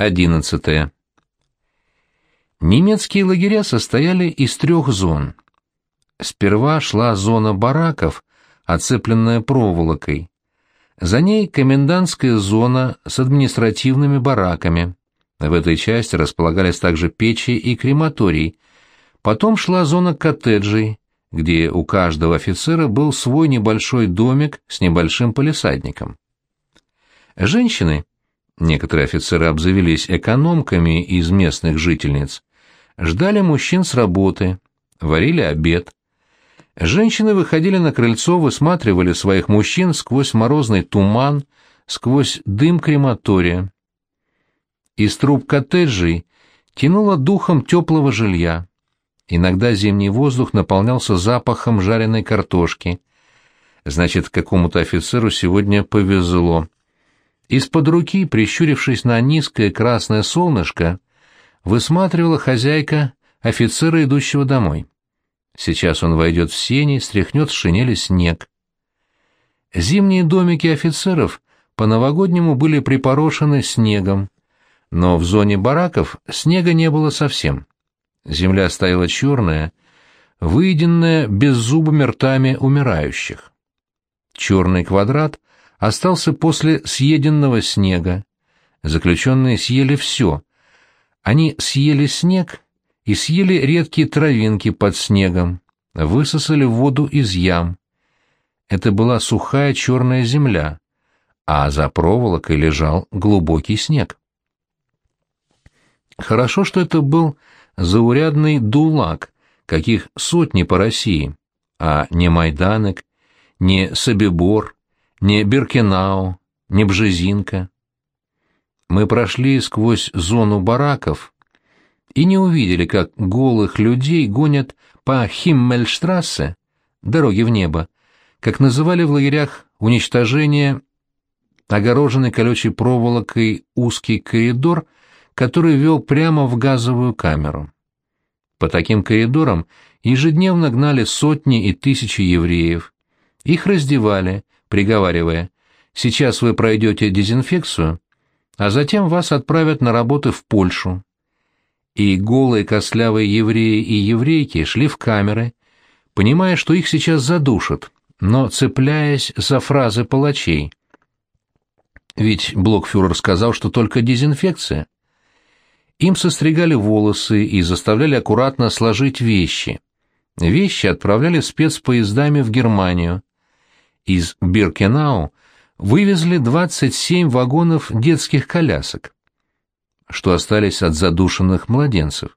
11. Немецкие лагеря состояли из трех зон. Сперва шла зона бараков, оцепленная проволокой. За ней комендантская зона с административными бараками. В этой части располагались также печи и крематорий. Потом шла зона коттеджей, где у каждого офицера был свой небольшой домик с небольшим полисадником. Женщины, некоторые офицеры обзавелись экономками из местных жительниц, ждали мужчин с работы, варили обед. Женщины выходили на крыльцо, высматривали своих мужчин сквозь морозный туман, сквозь дым крематория. Из труб коттеджей тянуло духом теплого жилья. Иногда зимний воздух наполнялся запахом жареной картошки. Значит, какому-то офицеру сегодня повезло. Из-под руки, прищурившись на низкое красное солнышко, высматривала хозяйка офицера, идущего домой. Сейчас он войдет в сени, стряхнет с шинели снег. Зимние домики офицеров по-новогоднему были припорошены снегом, но в зоне бараков снега не было совсем. Земля стояла черная, выеденная беззубыми ртами умирающих. Черный квадрат остался после съеденного снега. Заключенные съели все. Они съели снег и съели редкие травинки под снегом, высосали воду из ям. Это была сухая черная земля, а за проволокой лежал глубокий снег. Хорошо, что это был заурядный дулак, каких сотни по России, а не Майданек, не Собибор, не Биркенау, не Бжезинка. Мы прошли сквозь зону бараков и не увидели, как голых людей гонят по Химмельштрассе, дороге в небо, как называли в лагерях уничтожение огороженный колючей проволокой узкий коридор — который вел прямо в газовую камеру. По таким коридорам ежедневно гнали сотни и тысячи евреев. Их раздевали, приговаривая, «Сейчас вы пройдете дезинфекцию, а затем вас отправят на работы в Польшу». И голые костлявые евреи и еврейки шли в камеры, понимая, что их сейчас задушат, но цепляясь за фразы палачей. Ведь блокфюрер сказал, что только дезинфекция. Им состригали волосы и заставляли аккуратно сложить вещи. Вещи отправляли спецпоездами в Германию. Из Биркенау вывезли 27 вагонов детских колясок, что остались от задушенных младенцев.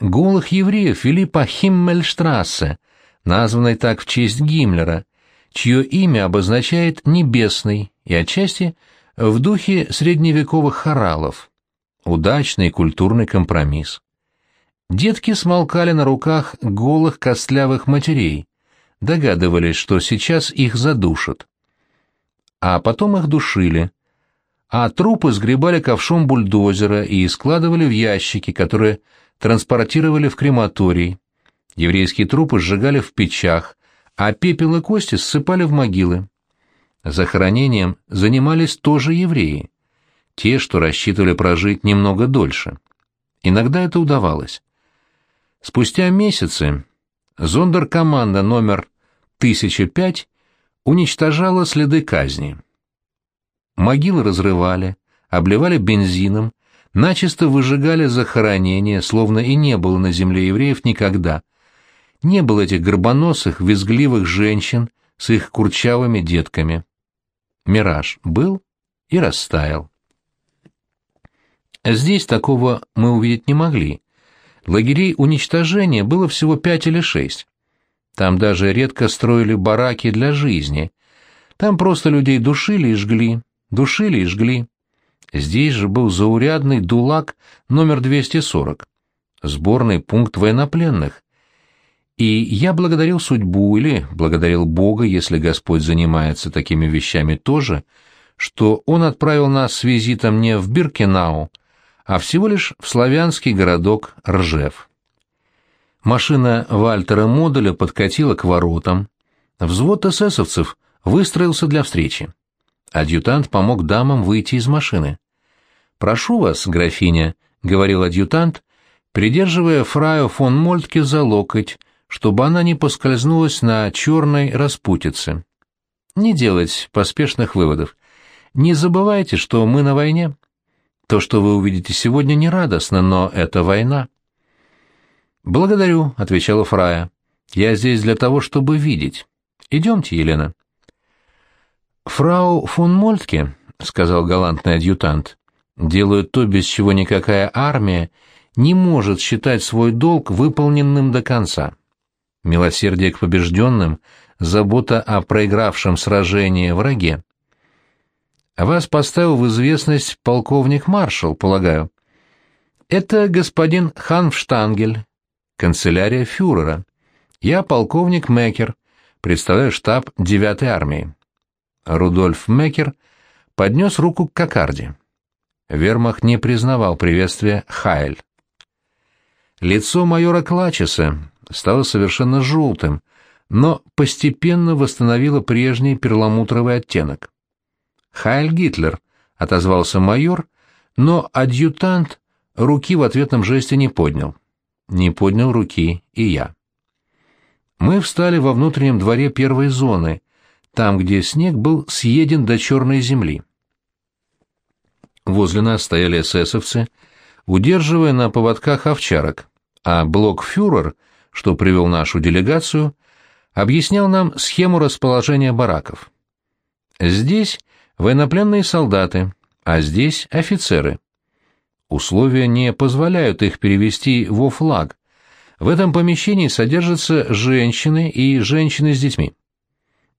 Голых евреев вели по Химмельштрассе, названной так в честь Гиммлера, чье имя обозначает «небесный» и отчасти в духе средневековых хоралов удачный культурный компромисс. Детки смолкали на руках голых костлявых матерей, догадывались, что сейчас их задушат. А потом их душили, а трупы сгребали ковшом бульдозера и складывали в ящики, которые транспортировали в крематорий. Еврейские трупы сжигали в печах, а пепел и кости ссыпали в могилы. Захоронением занимались тоже евреи те, что рассчитывали прожить немного дольше. Иногда это удавалось. Спустя месяцы зондеркоманда номер 1005 уничтожала следы казни. Могилы разрывали, обливали бензином, начисто выжигали захоронения, словно и не было на земле евреев никогда. Не было этих горбоносых, визгливых женщин с их курчавыми детками. Мираж был и растаял. Здесь такого мы увидеть не могли. Лагерей уничтожения было всего пять или шесть. Там даже редко строили бараки для жизни. Там просто людей душили и жгли, душили и жгли. Здесь же был заурядный дулак номер 240, сборный пункт военнопленных. И я благодарил судьбу или благодарил Бога, если Господь занимается такими вещами тоже, что Он отправил нас с визитом не в Биркенау, а всего лишь в славянский городок Ржев. Машина Вальтера Модуля подкатила к воротам. Взвод эсэсовцев выстроился для встречи. Адъютант помог дамам выйти из машины. «Прошу вас, графиня», — говорил адъютант, придерживая фраю фон Мольтке за локоть, чтобы она не поскользнулась на черной распутице. Не делать поспешных выводов. Не забывайте, что мы на войне. То, что вы увидите сегодня, не радостно, но это война. «Благодарю», — отвечала Фрая. «Я здесь для того, чтобы видеть. Идемте, Елена». «Фрау фон Мольтке», — сказал галантный адъютант, — «делают то, без чего никакая армия не может считать свой долг выполненным до конца. Милосердие к побежденным, забота о проигравшем сражении враге. Вас поставил в известность полковник-маршал, полагаю. Это господин Ханфштангель, канцелярия фюрера. Я полковник Мекер, представляю штаб 9-й армии. Рудольф Мекер поднес руку к кокарде. Вермах не признавал приветствия Хайль. Лицо майора Клачеса стало совершенно желтым, но постепенно восстановило прежний перламутровый оттенок. «Хайль Гитлер», — отозвался майор, но адъютант руки в ответном жесте не поднял. Не поднял руки и я. Мы встали во внутреннем дворе первой зоны, там, где снег был съеден до черной земли. Возле нас стояли эсэсовцы, удерживая на поводках овчарок, а блокфюрер, что привел нашу делегацию, объяснял нам схему расположения бараков. Здесь военнопленные солдаты, а здесь офицеры. Условия не позволяют их перевести во флаг. В этом помещении содержатся женщины и женщины с детьми.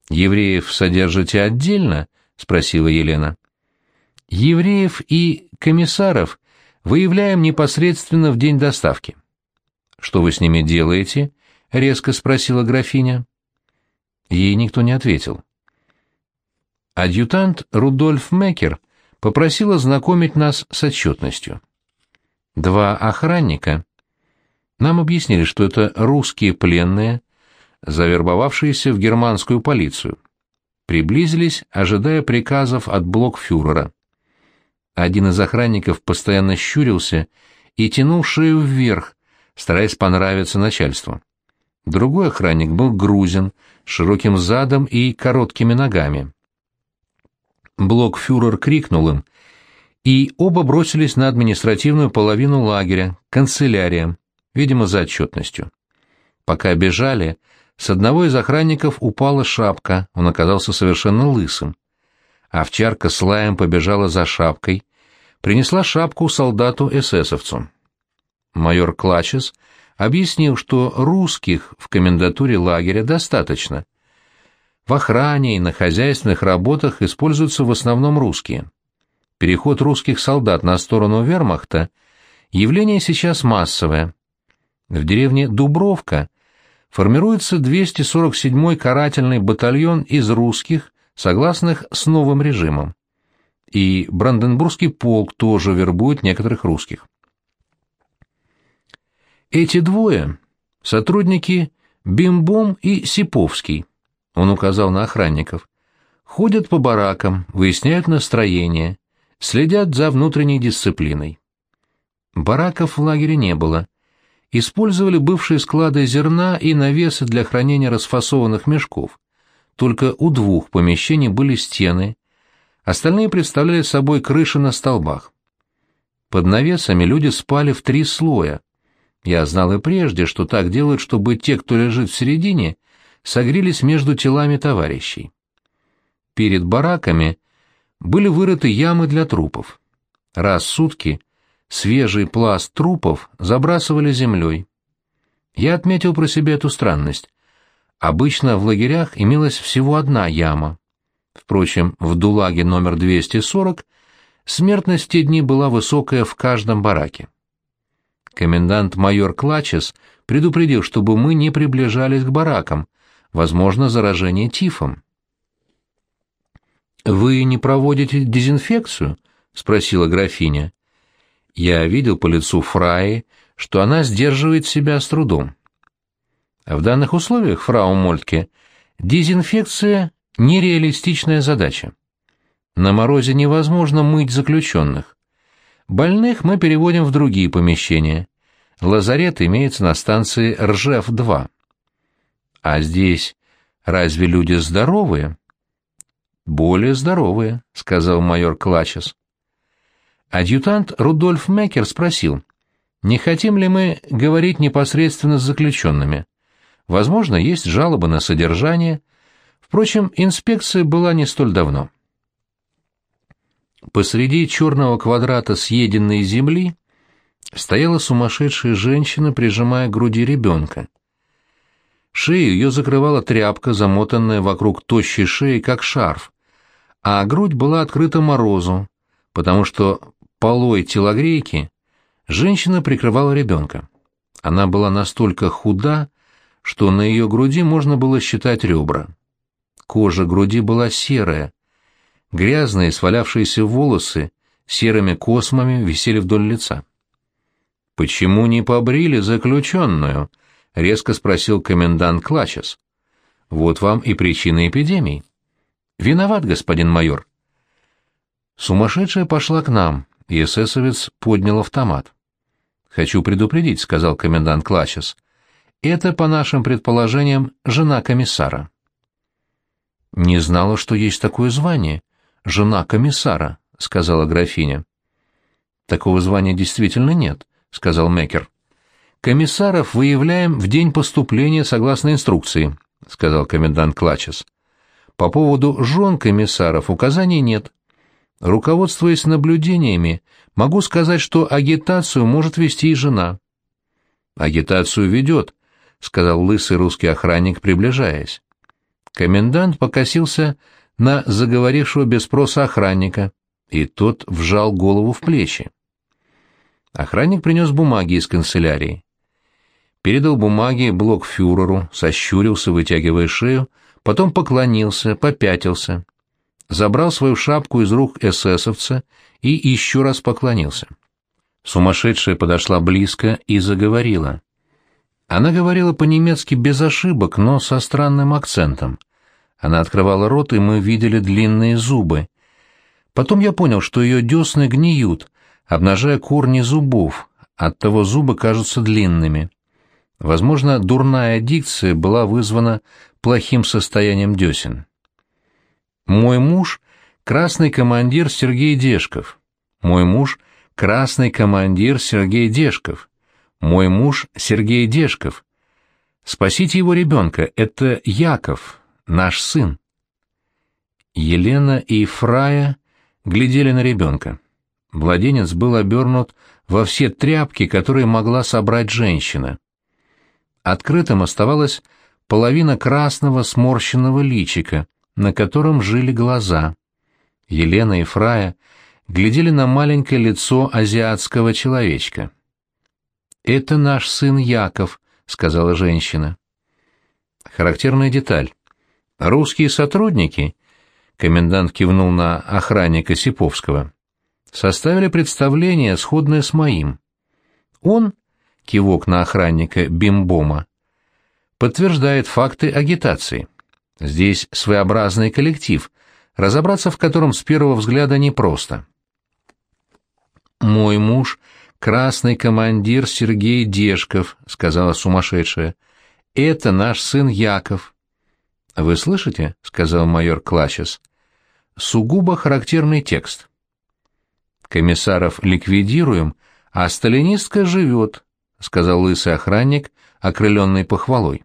«Евреев содержите отдельно?» — спросила Елена. «Евреев и комиссаров выявляем непосредственно в день доставки». «Что вы с ними делаете?» — резко спросила графиня. Ей никто не ответил. Адъютант Рудольф Мекер попросил ознакомить нас с отчетностью. Два охранника нам объяснили, что это русские пленные, завербовавшиеся в германскую полицию. Приблизились, ожидая приказов от блокфюрера. Один из охранников постоянно щурился и тянул шею вверх, стараясь понравиться начальству. Другой охранник был грузин, с широким задом и короткими ногами. Блокфюрер крикнул им, и оба бросились на административную половину лагеря, канцелярия, видимо, за отчетностью. Пока бежали, с одного из охранников упала шапка, он оказался совершенно лысым. Овчарка с лаем побежала за шапкой, принесла шапку солдату-эсэсовцу. Майор Клачес объяснил, что русских в комендатуре лагеря достаточно — в охране и на хозяйственных работах используются в основном русские. Переход русских солдат на сторону вермахта – явление сейчас массовое. В деревне Дубровка формируется 247-й карательный батальон из русских, согласных с новым режимом. И Бранденбургский полк тоже вербует некоторых русских. Эти двое – сотрудники Бимбом и Сиповский – он указал на охранников. Ходят по баракам, выясняют настроение, следят за внутренней дисциплиной. Бараков в лагере не было. Использовали бывшие склады зерна и навесы для хранения расфасованных мешков. Только у двух помещений были стены, остальные представляли собой крыши на столбах. Под навесами люди спали в три слоя. Я знал и прежде, что так делают, чтобы те, кто лежит в середине, согрелись между телами товарищей. Перед бараками были вырыты ямы для трупов. Раз в сутки свежий пласт трупов забрасывали землей. Я отметил про себя эту странность. Обычно в лагерях имелась всего одна яма. Впрочем, в Дулаге номер 240 смертность в те дни была высокая в каждом бараке. Комендант-майор Клачес предупредил, чтобы мы не приближались к баракам, возможно заражение тифом. «Вы не проводите дезинфекцию?» — спросила графиня. Я видел по лицу Фраи, что она сдерживает себя с трудом. В данных условиях, фрау Мольтке, дезинфекция — нереалистичная задача. На морозе невозможно мыть заключенных. Больных мы переводим в другие помещения. Лазарет имеется на станции Ржев-2. А здесь разве люди здоровые? Более здоровые, сказал майор Клачес. Адъютант Рудольф Мекер спросил, не хотим ли мы говорить непосредственно с заключенными. Возможно, есть жалобы на содержание. Впрочем, инспекция была не столь давно. Посреди черного квадрата съеденной земли стояла сумасшедшая женщина, прижимая к груди ребенка. Шею ее закрывала тряпка, замотанная вокруг тощей шеи, как шарф, а грудь была открыта морозу, потому что полой телогрейки женщина прикрывала ребенка. Она была настолько худа, что на ее груди можно было считать ребра. Кожа груди была серая, грязные свалявшиеся волосы серыми космами висели вдоль лица. «Почему не побрили заключенную?» — резко спросил комендант Клачес. «Вот вам и причина эпидемии». «Виноват, господин майор». Сумасшедшая пошла к нам, и эсэсовец поднял автомат. «Хочу предупредить», — сказал комендант Клачес. «Это, по нашим предположениям, жена комиссара». «Не знала, что есть такое звание. Жена комиссара», — сказала графиня. «Такого звания действительно нет», — сказал Мекер. «Комиссаров выявляем в день поступления согласно инструкции», — сказал комендант Клачес. «По поводу жен комиссаров указаний нет. Руководствуясь наблюдениями, могу сказать, что агитацию может вести и жена». «Агитацию ведет», — сказал лысый русский охранник, приближаясь. Комендант покосился на заговорившего без спроса охранника, и тот вжал голову в плечи. Охранник принес бумаги из канцелярии. Передал бумаги блокфюреру, сощурился, вытягивая шею, потом поклонился, попятился. Забрал свою шапку из рук эсэсовца и еще раз поклонился. Сумасшедшая подошла близко и заговорила. Она говорила по-немецки без ошибок, но со странным акцентом. Она открывала рот, и мы видели длинные зубы. Потом я понял, что ее десны гниют, обнажая корни зубов, оттого зубы кажутся длинными. Возможно, дурная дикция была вызвана плохим состоянием десен. Мой муж — красный командир Сергей Дешков. Мой муж — красный командир Сергей Дешков. Мой муж — Сергей Дешков. Спасите его ребенка, это Яков, наш сын. Елена и Фрая глядели на ребенка. Младенец был обернут во все тряпки, которые могла собрать женщина. Открытым оставалась половина красного сморщенного личика, на котором жили глаза. Елена и Фрая глядели на маленькое лицо азиатского человечка. «Это наш сын Яков», — сказала женщина. Характерная деталь. Русские сотрудники, комендант кивнул на охранника Сиповского, составили представление, сходное с моим. Он, кивок на охранника Бимбома, подтверждает факты агитации. Здесь своеобразный коллектив, разобраться в котором с первого взгляда непросто. «Мой муж — красный командир Сергей Дежков», — сказала сумасшедшая. «Это наш сын Яков». «Вы слышите?» — сказал майор Клачес. «Сугубо характерный текст». «Комиссаров ликвидируем, а сталинистка живет», — сказал лысый охранник, окрыленный похвалой.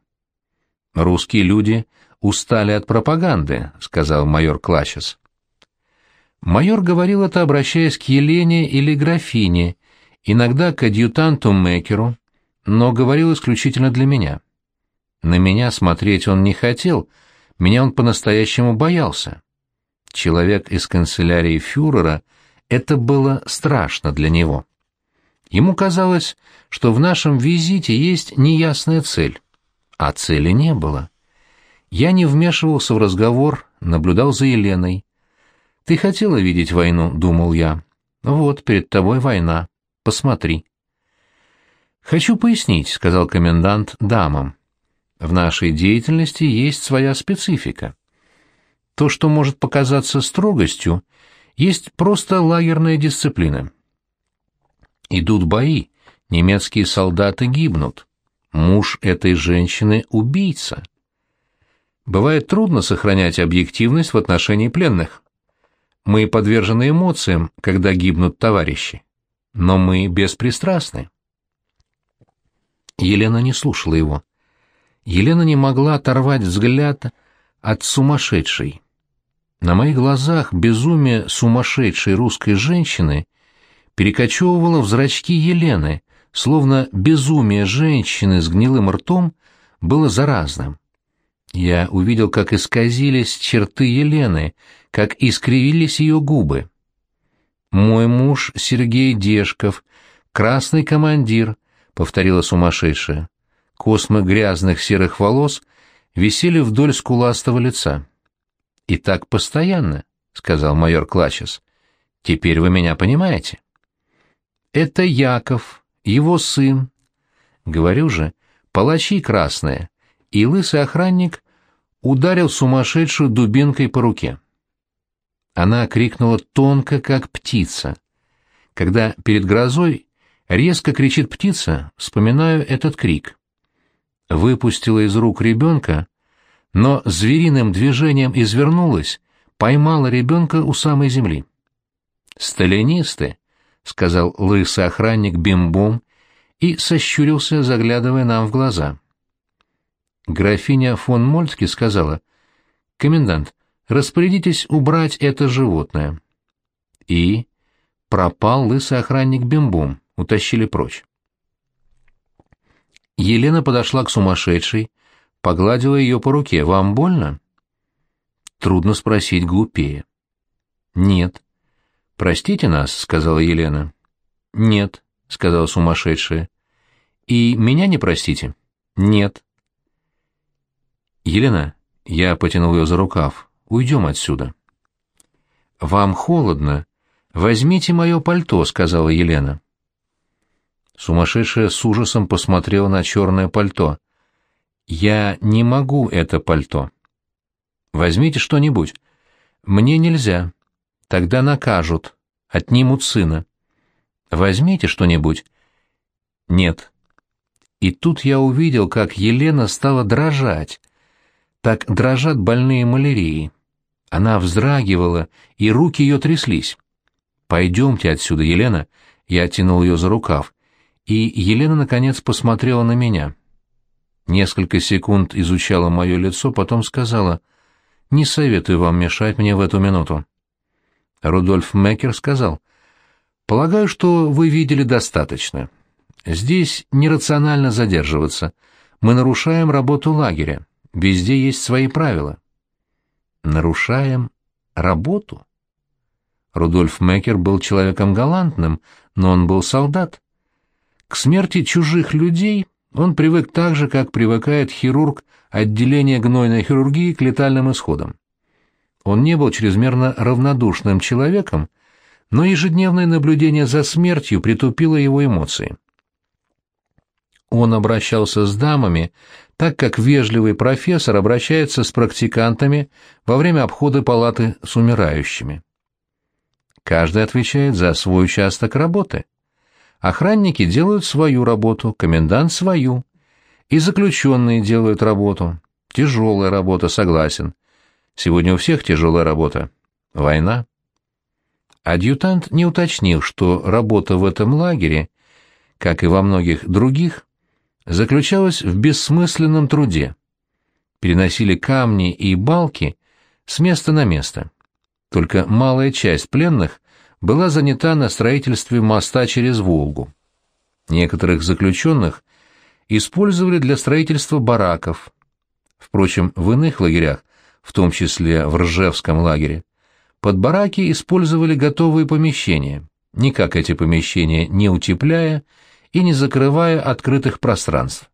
«Русские люди устали от пропаганды», — сказал майор Клачес. Майор говорил это, обращаясь к Елене или графине, иногда к адъютанту Мекеру, но говорил исключительно для меня. На меня смотреть он не хотел, меня он по-настоящему боялся. Человек из канцелярии фюрера — это было страшно для него. Ему казалось, что в нашем визите есть неясная цель, а цели не было. Я не вмешивался в разговор, наблюдал за Еленой. «Ты хотела видеть войну?» — думал я. «Вот, перед тобой война. Посмотри». «Хочу пояснить», — сказал комендант дамам. В нашей деятельности есть своя специфика. То, что может показаться строгостью, есть просто лагерная дисциплина. Идут бои, немецкие солдаты гибнут. Муж этой женщины — убийца. Бывает трудно сохранять объективность в отношении пленных. Мы подвержены эмоциям, когда гибнут товарищи. Но мы беспристрастны. Елена не слушала его. Елена не могла оторвать взгляд от сумасшедшей. На моих глазах безумие сумасшедшей русской женщины перекочевывало в зрачки Елены, словно безумие женщины с гнилым ртом было заразным. Я увидел, как исказились черты Елены, как искривились ее губы. «Мой муж Сергей Дешков, красный командир», — повторила сумасшедшая. Космы грязных серых волос висели вдоль скуластого лица. «И так постоянно», — сказал майор Клачес. «Теперь вы меня понимаете?» «Это Яков, его сын. Говорю же, палачи красные, и лысый охранник ударил сумасшедшую дубинкой по руке. Она крикнула тонко, как птица. Когда перед грозой резко кричит птица, вспоминаю этот крик. Выпустила из рук ребенка, но звериным движением извернулась, поймала ребенка у самой земли. «Сталинисты», — сказал лысый охранник бим-бом и сощурился, заглядывая нам в глаза. Графиня фон Мольтке сказала, «Комендант, распорядитесь убрать это животное». И пропал лысый охранник бим-бом, утащили прочь. Елена подошла к сумасшедшей, погладила ее по руке. «Вам больно?» Трудно спросить глупее. «Нет». «Простите нас», — сказала Елена. «Нет», — сказала сумасшедшая. «И меня не простите?» «Нет». «Елена», — я потянул ее за рукав, — «уйдем отсюда». «Вам холодно. Возьмите мое пальто», — сказала Елена. Сумасшедшая с ужасом посмотрела на черное пальто. «Я не могу это пальто». «Возьмите что-нибудь». «Мне нельзя. Тогда накажут. Отнимут сына». «Возьмите что-нибудь». «Нет». И тут я увидел, как Елена стала дрожать. Так дрожат больные малярией. Она вздрагивала, и руки ее тряслись. «Пойдемте отсюда, Елена». Я тянул ее за рукав и Елена, наконец, посмотрела на меня. Несколько секунд изучала мое лицо, потом сказала, «Не советую вам мешать мне в эту минуту». Рудольф Меккер сказал, «Полагаю, что вы видели достаточно. Здесь нерационально задерживаться. Мы нарушаем работу лагеря. Везде есть свои правила». «Нарушаем работу?» Рудольф Меккер был человеком галантным, но он был солдат. К смерти чужих людей он привык так же, как привыкает хирург отделения гнойной хирургии к летальным исходам. Он не был чрезмерно равнодушным человеком, но ежедневное наблюдение за смертью притупило его эмоции. Он обращался с дамами так, как вежливый профессор обращается с практикантами во время обхода палаты с умирающими. Каждый отвечает за свой участок работы. Охранники делают свою работу, комендант свою. И заключенные делают работу. Тяжелая работа, согласен. Сегодня у всех тяжелая работа. Война. Адъютант не уточнил, что работа в этом лагере, как и во многих других, заключалась в бессмысленном труде. Переносили камни и балки с места на место. Только малая часть пленных была занята на строительстве моста через Волгу. Некоторых заключенных использовали для строительства бараков. Впрочем, в иных лагерях, в том числе в Ржевском лагере, под бараки использовали готовые помещения, никак эти помещения не утепляя и не закрывая открытых пространств.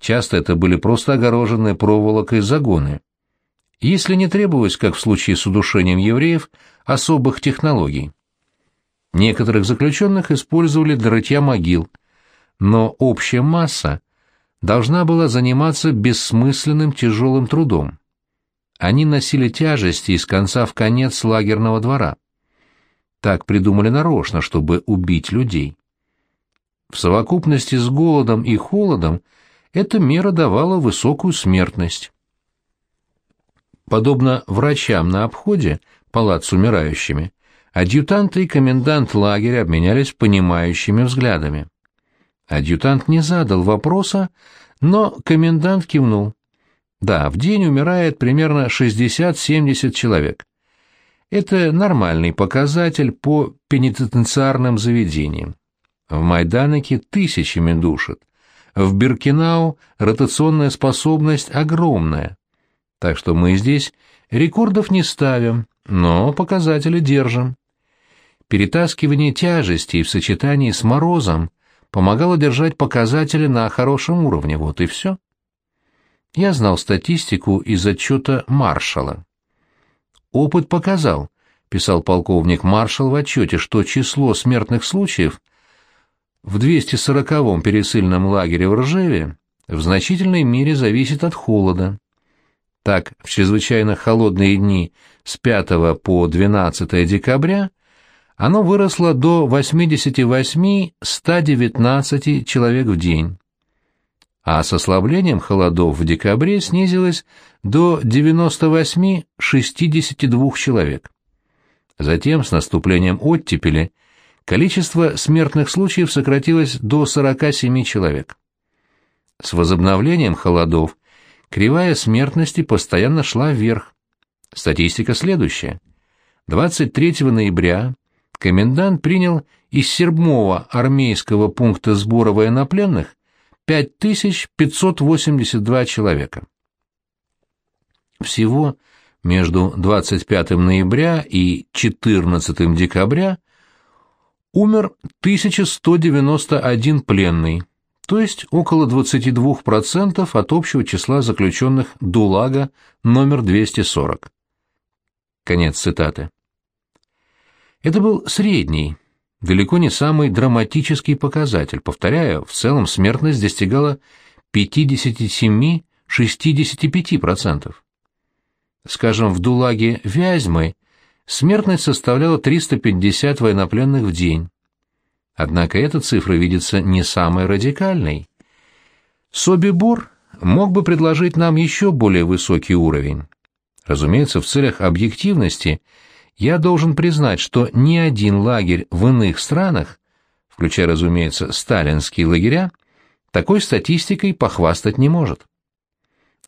Часто это были просто огороженные проволокой загоны, если не требовалось, как в случае с удушением евреев, особых технологий. Некоторых заключенных использовали для рытья могил, но общая масса должна была заниматься бессмысленным тяжелым трудом. Они носили тяжести из конца в конец лагерного двора. Так придумали нарочно, чтобы убить людей. В совокупности с голодом и холодом эта мера давала высокую смертность. Подобно врачам на обходе палат с умирающими, адъютанты и комендант лагеря обменялись понимающими взглядами. Адъютант не задал вопроса, но комендант кивнул. Да, в день умирает примерно 60-70 человек. Это нормальный показатель по пенитенциарным заведениям. В Майданике тысячами душат. В Биркинау ротационная способность огромная. Так что мы здесь рекордов не ставим, но показатели держим. Перетаскивание тяжестей в сочетании с морозом помогало держать показатели на хорошем уровне, вот и все. Я знал статистику из отчета маршала. Опыт показал, писал полковник маршал в отчете, что число смертных случаев в 240-м пересыльном лагере в Ржеве в значительной мере зависит от холода. Так, в чрезвычайно холодные дни с 5 по 12 декабря оно выросло до 88-119 человек в день, а с ослаблением холодов в декабре снизилось до 98-62 человек. Затем, с наступлением оттепели, количество смертных случаев сократилось до 47 человек. С возобновлением холодов кривая смертности постоянно шла вверх. Статистика следующая. 23 ноября комендант принял из седьмого армейского пункта сбора военнопленных 5582 человека. Всего между 25 ноября и 14 декабря умер 1191 пленный, то есть около 22% от общего числа заключенных ДУЛАГа номер 240. Конец цитаты. Это был средний, далеко не самый драматический показатель. Повторяю, в целом смертность достигала 57-65%. Скажем, в Дулаге Вязьмы смертность составляла 350 военнопленных в день. Однако эта цифра видится не самой радикальной. Собибор мог бы предложить нам еще более высокий уровень. Разумеется, в целях объективности – я должен признать, что ни один лагерь в иных странах, включая, разумеется, сталинские лагеря, такой статистикой похвастать не может.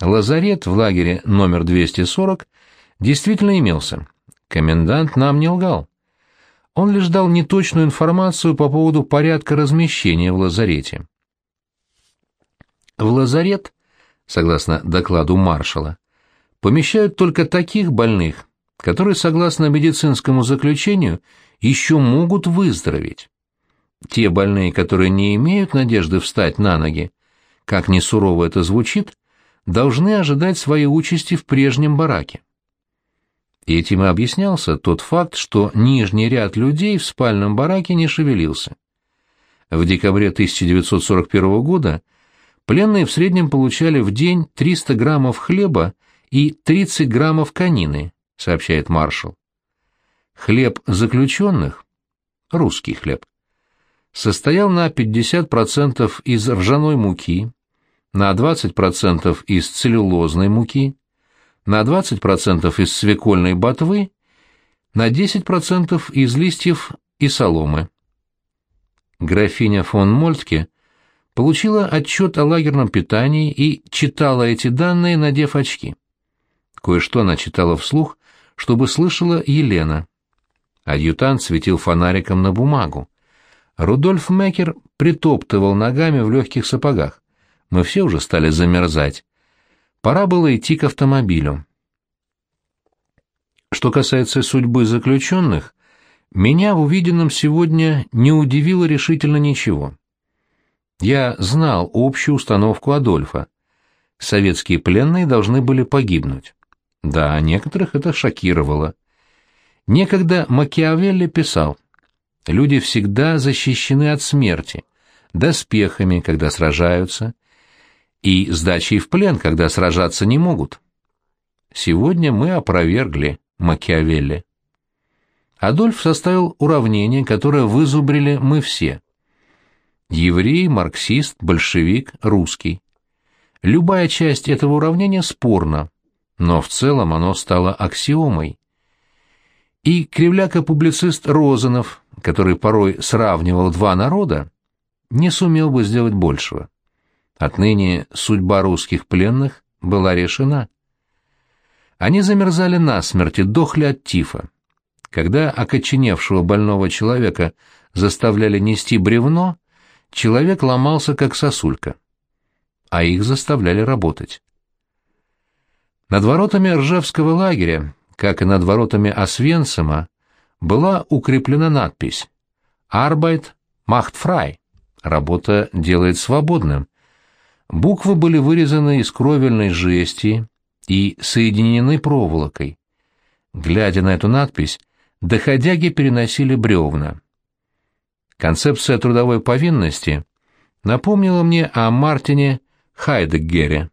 Лазарет в лагере номер 240 действительно имелся. Комендант нам не лгал. Он лишь дал неточную информацию по поводу порядка размещения в лазарете. В лазарет, согласно докладу маршала, помещают только таких больных, которые, согласно медицинскому заключению, еще могут выздороветь. Те больные, которые не имеют надежды встать на ноги, как ни сурово это звучит, должны ожидать своей участи в прежнем бараке. Этим и объяснялся тот факт, что нижний ряд людей в спальном бараке не шевелился. В декабре 1941 года пленные в среднем получали в день 300 граммов хлеба и 30 граммов конины, сообщает маршал. Хлеб заключенных, русский хлеб, состоял на 50% из ржаной муки, на 20% из целлюлозной муки, на 20% из свекольной ботвы, на 10% из листьев и соломы. Графиня фон Мольтке получила отчет о лагерном питании и читала эти данные, надев очки. Кое-что она читала вслух, чтобы слышала Елена. Адъютант светил фонариком на бумагу. Рудольф Мекер притоптывал ногами в легких сапогах. Мы все уже стали замерзать. Пора было идти к автомобилю. Что касается судьбы заключенных, меня в увиденном сегодня не удивило решительно ничего. Я знал общую установку Адольфа. Советские пленные должны были погибнуть. Да, некоторых это шокировало. Некогда Макиавелли писал, «Люди всегда защищены от смерти, доспехами, когда сражаются, и сдачей в плен, когда сражаться не могут». Сегодня мы опровергли Макиавелли. Адольф составил уравнение, которое вызубрили мы все. Еврей, марксист, большевик, русский. Любая часть этого уравнения спорна, но в целом оно стало аксиомой. И кривляка-публицист Розанов, который порой сравнивал два народа, не сумел бы сделать большего. Отныне судьба русских пленных была решена. Они замерзали насмерть и дохли от тифа. Когда окоченевшего больного человека заставляли нести бревно, человек ломался, как сосулька. А их заставляли работать. Над воротами Ржевского лагеря, как и над воротами Освенцима, была укреплена надпись «Arbeit macht frei» — «Работа делает свободным». Буквы были вырезаны из кровельной жести и соединены проволокой. Глядя на эту надпись, доходяги переносили бревна. Концепция трудовой повинности напомнила мне о Мартине Хайдеггере.